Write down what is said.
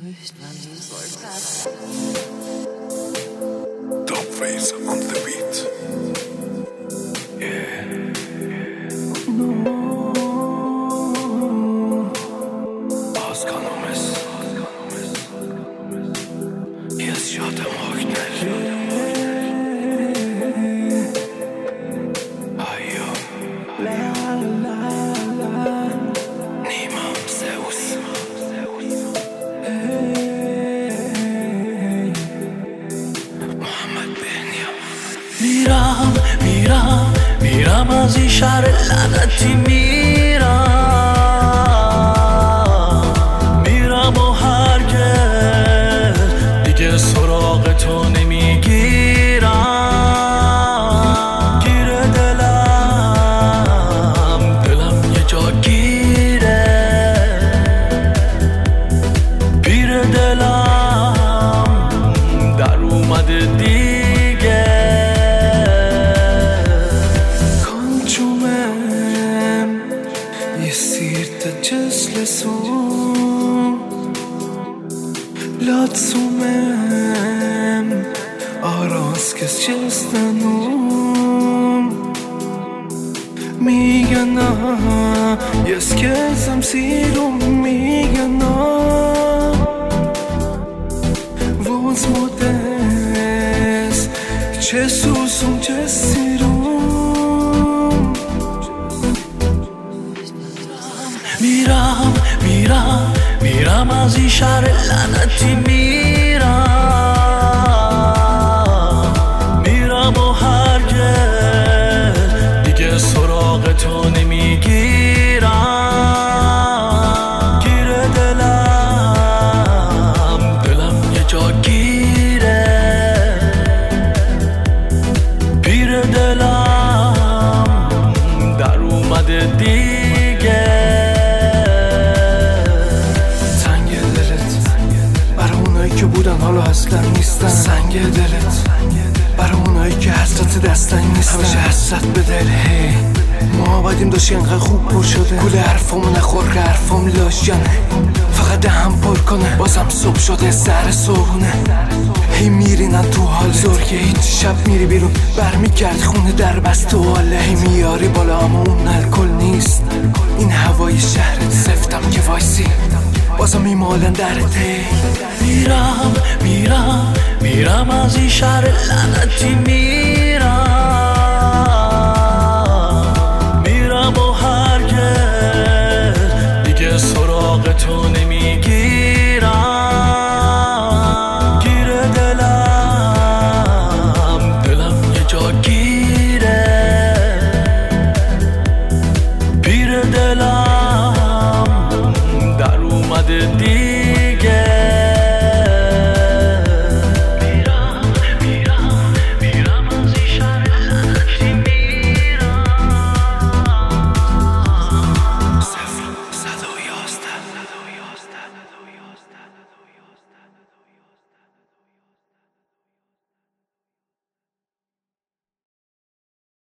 Top face on the beat. Yeah. No. Oscar Gomez. میرم میرم میرم از این شهر لعنتی میرم. میرم و هرگز دیگه سراغ تو نمی‌گیرم. گیره دلم دلم یه جا گیره. پیر دلم در اومده دیگه Latsumem Aras kes çestanum میگن یس کسم سیروم میگن وز مدس چه سوسوم چه سیروم. میرم میرم. میرم از این شهر لعنتی میرم. اونایی که بودن حالا اصلا نیستن. سنگ دلت. برای اونایی که حسرت دستن نیستن. همیشه حسرت به دل. هی. ما بدیم داشتی انقدر خوب پر شده. گل حرفامو نخور که حرفام لاشنه فقط دهم پر کنه. بازم صبح شده سر صبحونه. هی میرینن تو حال زرگه هیچ شب میری بیرون. برمیگرد خونه در بست و حاله. هی میاری بالا اما اون الکل نیست. این هوای شهرت سفتم که وایسی. بازم میمالن درت هی میرم میرم میرم از این شهر لعنتی میرم. میرم و هرگز دیگه سراغ تو نمی‌گیرم. گیره دلم دلم یه جا گیره. پیر دلم 是地